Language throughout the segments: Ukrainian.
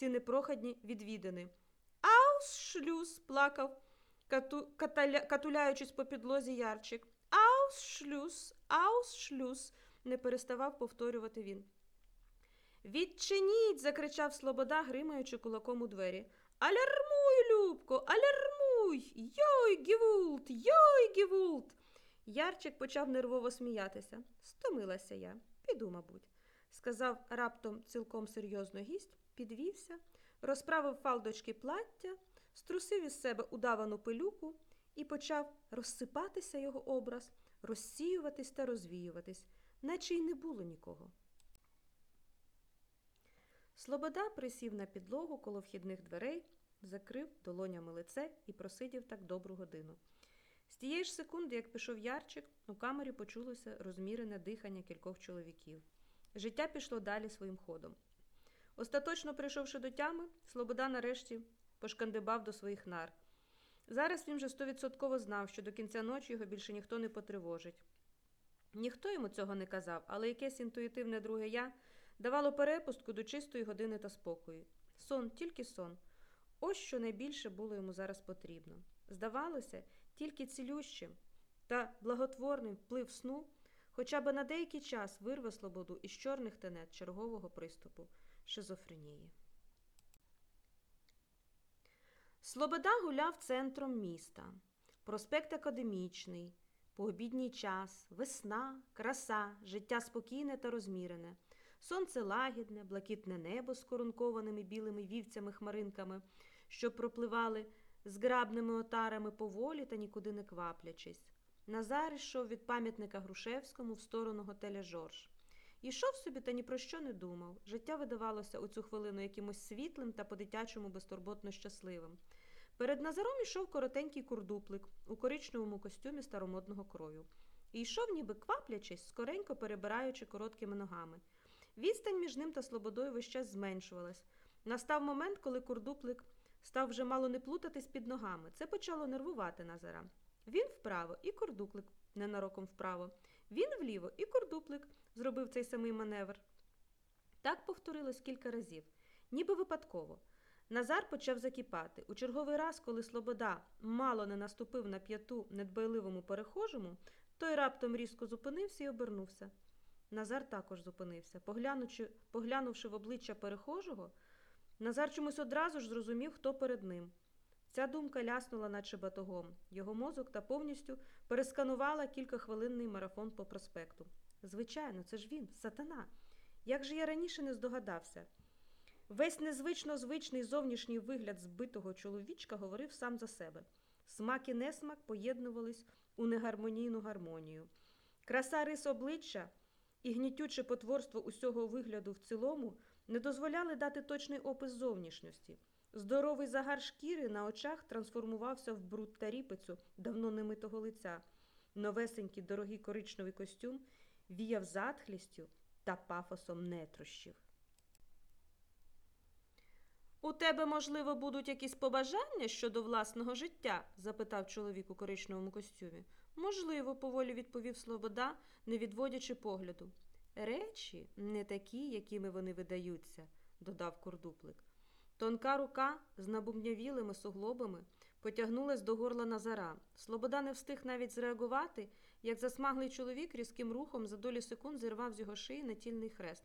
ці непрохідні відвідини. Аус-шлюз, плакав, кату, каталя, катуляючись по підлозі ярчик. Аус-шлюз, аус-шлюз, не переставав повторювати він. Відчиніть. закричав Слобода, гримаючи кулаком у двері. Алярмуй, Любко, алярмуй! Йой, Гівулт, йой, Гівулт. Ярчик почав нервово сміятися. Стомилася я, піду, мабуть, сказав раптом цілком серйозно гість, підвівся, розправив фалдочки плаття, струсив із себе удавану пилюку і почав розсипатися його образ, розсіюватись та розвіюватись, наче й не було нікого. Слобода присів на підлогу коло вхідних дверей, закрив долонями лице і просидів так добру годину. З тієї ж секунди, як пішов ярчик, у камері почулося розмірене дихання кількох чоловіків. Життя пішло далі своїм ходом. Остаточно прийшовши до тями, Слобода нарешті пошкандибав до своїх нар. Зараз він вже стовідсотково знав, що до кінця ночі його більше ніхто не потривожить. Ніхто йому цього не казав, але якесь інтуїтивне друге я давало перепустку до чистої години та спокою. Сон, тільки сон. Ось що найбільше було йому зараз потрібно. Здавалося, тільки цілющим та благотворним вплив сну хоча б на деякий час вирве слободу із чорних тенет чергового приступу шизофренії. Слобода гуляв центром міста. Проспект Академічний, пообідній час, весна, краса, життя спокійне та розмірене, сонце лагідне, блакитне небо з корункованими білими вівцями-хмаринками, що пропливали зграбними отарами поволі та нікуди не кваплячись. Назар йшов від пам'ятника Грушевському в сторону готеля Жорж. Ішов собі та ні про що не думав. Життя видавалося у цю хвилину якимось світлим та по-дитячому безтурботно щасливим. Перед Назаром ішов коротенький курдуплик у коричневому костюмі старомодного крою. І йшов, ніби кваплячись, скоренько перебираючи короткими ногами. Відстань між ним та Слободою весь час зменшувалась. Настав момент, коли курдуплик став вже мало не плутатись під ногами. Це почало нервувати Назара. Він вправо і кордуплик ненароком вправо. Він вліво і кордуплик зробив цей самий маневр. Так повторилось кілька разів, ніби випадково. Назар почав закіпати. У черговий раз, коли Слобода мало не наступив на п'яту недбайливому перехожому, той раптом різко зупинився і обернувся. Назар також зупинився. Поглянувши, поглянувши в обличчя перехожого, Назар чомусь одразу ж зрозумів, хто перед ним. Ця думка ляснула, наче батогом. Його мозок та повністю пересканувала кількахвилинний марафон по проспекту. Звичайно, це ж він, сатана. Як же я раніше не здогадався? Весь незвично звичний зовнішній вигляд збитого чоловічка говорив сам за себе. Смак і несмак поєднувались у негармонійну гармонію. Краса рис обличчя і гнітюче потворство усього вигляду в цілому не дозволяли дати точний опис зовнішності. Здоровий загар шкіри на очах трансформувався в бруд та ріпицю давно немитого лиця. Новесенький дорогий коричневий костюм віяв затхлістю та пафосом нетрощів. У тебе, можливо, будуть якісь побажання щодо власного життя? запитав чоловік у коричневому костюмі. Можливо, поволі відповів Слобода, не відводячи погляду. Речі не такі, якими вони видаються, додав курдуплик. Тонка рука з набубнявілими суглобами потягнулась до горла Назара. Слобода не встиг навіть зреагувати, як засмаглий чоловік різким рухом за долі секунд зірвав з його шиї натільний хрест.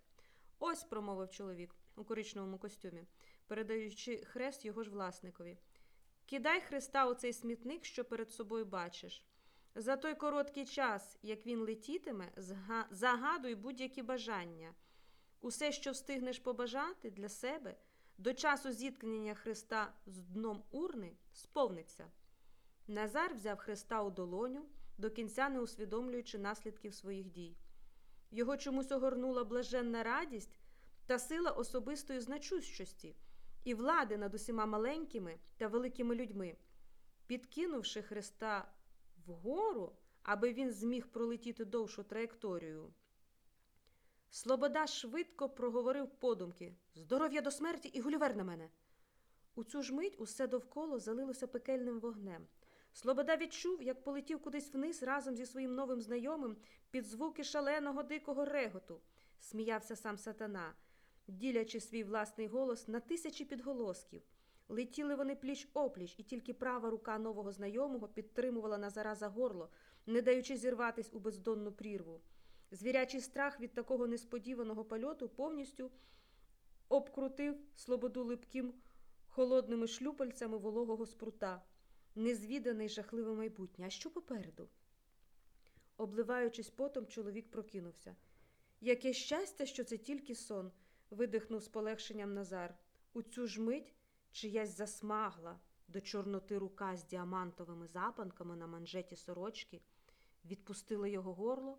Ось, промовив чоловік у коричневому костюмі, передаючи хрест його ж власникові. Кидай хреста у цей смітник, що перед собою бачиш. За той короткий час, як він летітиме, загадуй будь-які бажання. Усе, що встигнеш побажати для себе, до часу зіткнення Христа з дном урни, сповниться. Назар взяв Христа у долоню, до кінця не усвідомлюючи наслідків своїх дій. Його чомусь огорнула блаженна радість та сила особистої значущості і влади над усіма маленькими та великими людьми. Підкинувши Христа вгору, аби він зміг пролетіти довшу траєкторію. Слобода швидко проговорив подумки Здоров'я до смерті і гулівер на мене. У цю ж мить усе довкола залилося пекельним вогнем. Слобода відчув, як полетів кудись вниз разом зі своїм новим знайомим під звуки шаленого дикого реготу. Сміявся сам сатана. ділячи свій власний голос на тисячі підголосків. Летіли вони пліч опліч, і тільки права рука нового знайомого підтримувала Назара за горло, не даючи зірватись у бездонну прірву. Звірячий страх від такого несподіваного польоту повністю обкрутив слободу липким холодними шлюпальцями вологого спрута, незвіданий жахливе майбутнє. А що попереду? Обливаючись потом, чоловік прокинувся. Яке щастя, що це тільки сон, видихнув з полегшенням Назар. У цю ж мить чиясь засмагла до чорноти рука з діамантовими запанками на манжеті сорочки, відпустила його горло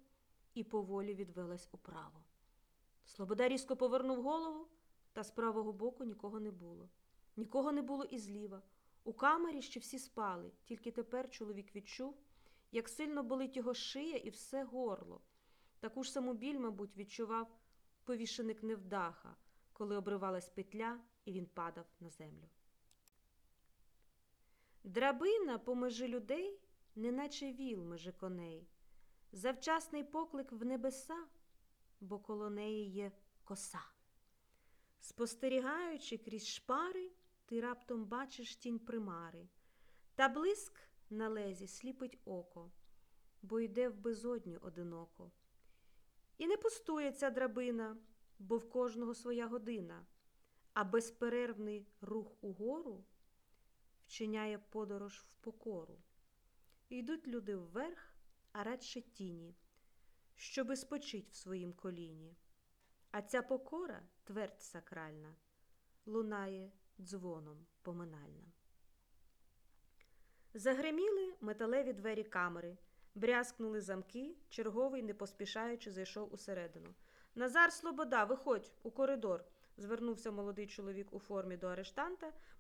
і поволі відвелась управо. Слобода різко повернув голову, та з правого боку нікого не було. Нікого не було і зліва. У камері ще всі спали, тільки тепер чоловік відчув, як сильно болить його шия і все горло. Таку ж саму біль, мабуть, відчував повішеник невдаха, коли обривалась петля, і він падав на землю. Драбина помежи людей, неначе віл межи коней, завчасний поклик в небеса, бо коло неї є коса. Спостерігаючи крізь шпари, ти раптом бачиш тінь примари, та блиск на лезі сліпить око, бо йде в безодню одиноко. І не пустує ця драбина, бо в кожного своя година, а безперервний рух угору вчиняє подорож в покору. Йдуть люди вверх, а радше тіні, щоби спочить в своїм коліні. А ця покора, твердь сакральна, лунає дзвоном поминальним. Загриміли металеві двері камери, брязкнули замки, черговий, не поспішаючи, зайшов усередину. Назар Слобода, виходь у коридор, звернувся молодий чоловік у формі до арештанта,